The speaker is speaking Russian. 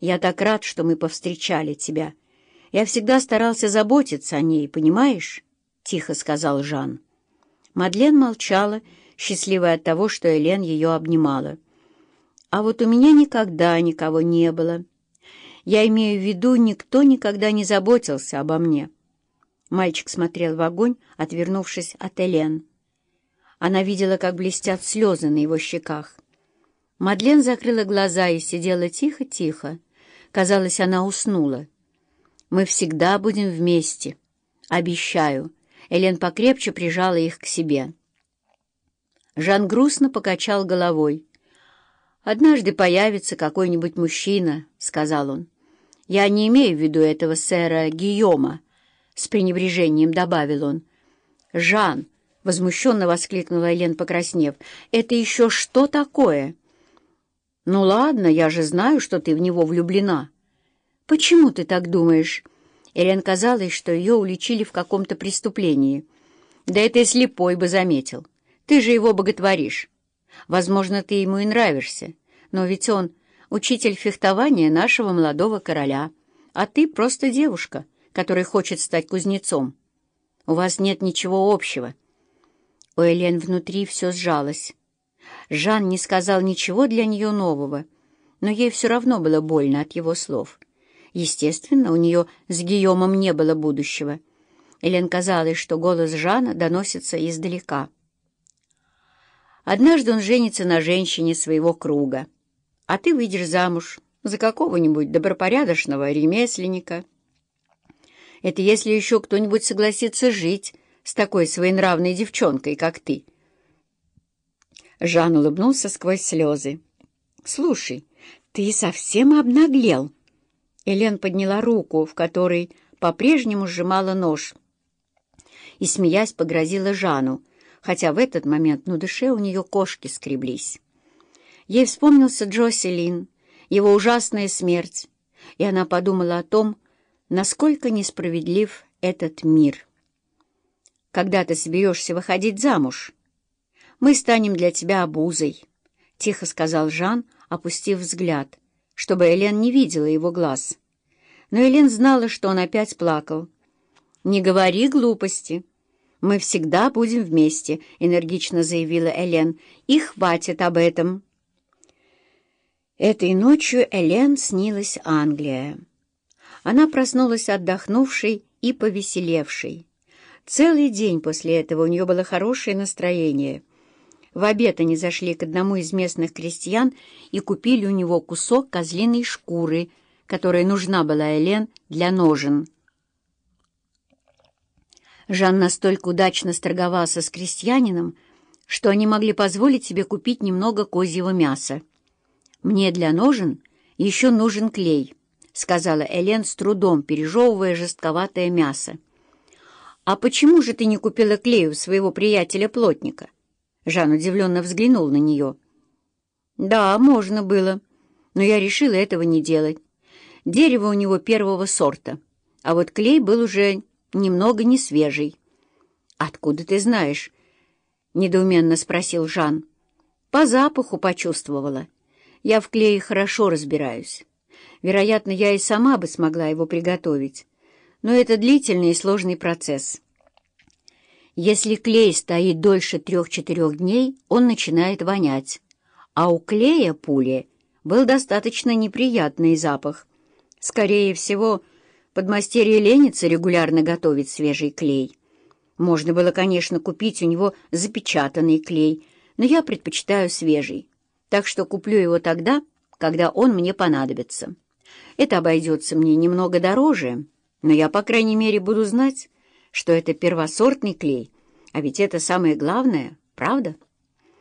Я так рад, что мы повстречали тебя. Я всегда старался заботиться о ней, понимаешь?» — тихо сказал Жан. Мадлен молчала, счастливая от того, что Элен ее обнимала. «А вот у меня никогда никого не было. Я имею в виду, никто никогда не заботился обо мне». Мальчик смотрел в огонь, отвернувшись от Элен. Она видела, как блестят слезы на его щеках. Мадлен закрыла глаза и сидела тихо-тихо. Казалось, она уснула. «Мы всегда будем вместе. Обещаю». Элен покрепче прижала их к себе. Жан грустно покачал головой. «Однажды появится какой-нибудь мужчина», — сказал он. «Я не имею в виду этого сэра Гийома», — с пренебрежением добавил он. «Жан!» — возмущенно воскликнула Элен, покраснев. «Это еще что такое?» «Ну ладно, я же знаю, что ты в него влюблена». «Почему ты так думаешь?» Элен казалось, что ее уличили в каком-то преступлении. «Да это и слепой бы заметил. Ты же его боготворишь. Возможно, ты ему и нравишься, но ведь он учитель фехтования нашего молодого короля, а ты просто девушка, которая хочет стать кузнецом. У вас нет ничего общего». У Элен внутри все сжалось. Жан не сказал ничего для нее нового, но ей все равно было больно от его слов. Естественно, у нее с Гийомом не было будущего. Элен казалось, что голос Жана доносится издалека. Однажды он женится на женщине своего круга, а ты выйдешь замуж за какого-нибудь добропорядочного ремесленника. Это если еще кто-нибудь согласится жить с такой своенравной девчонкой, как ты. Жан улыбнулся сквозь слезы. «Слушай, ты совсем обнаглел!» Элен подняла руку, в которой по-прежнему сжимала нож, и, смеясь, погрозила Жану, хотя в этот момент на душе у нее кошки скреблись. Ей вспомнился Джоселин, его ужасная смерть, и она подумала о том, насколько несправедлив этот мир. «Когда ты соберешься выходить замуж?» «Мы станем для тебя обузой», — тихо сказал Жан, опустив взгляд, чтобы Элен не видела его глаз. Но Элен знала, что он опять плакал. «Не говори глупости. Мы всегда будем вместе», — энергично заявила Элен. «И хватит об этом». Этой ночью Элен снилась Англия. Она проснулась отдохнувшей и повеселевшей. Целый день после этого у нее было хорошее настроение — в обед они зашли к одному из местных крестьян и купили у него кусок козлиной шкуры, которая нужна была Элен для ножен. Жан настолько удачно сторговался с крестьянином, что они могли позволить себе купить немного козьего мяса. «Мне для ножен еще нужен клей», — сказала Элен с трудом, пережевывая жестковатое мясо. «А почему же ты не купила клею своего приятеля-плотника?» Жан удивленно взглянул на нее. «Да, можно было, но я решила этого не делать. Дерево у него первого сорта, а вот клей был уже немного не свежий». «Откуда ты знаешь?» — недоуменно спросил Жан. «По запаху почувствовала. Я в клее хорошо разбираюсь. Вероятно, я и сама бы смогла его приготовить, но это длительный и сложный процесс». Если клей стоит дольше трех-четырех дней, он начинает вонять. А у клея пули был достаточно неприятный запах. Скорее всего, подмастерье ленится регулярно готовить свежий клей. Можно было, конечно, купить у него запечатанный клей, но я предпочитаю свежий, так что куплю его тогда, когда он мне понадобится. Это обойдется мне немного дороже, но я, по крайней мере, буду знать, что это первосортный клей, а ведь это самое главное, правда?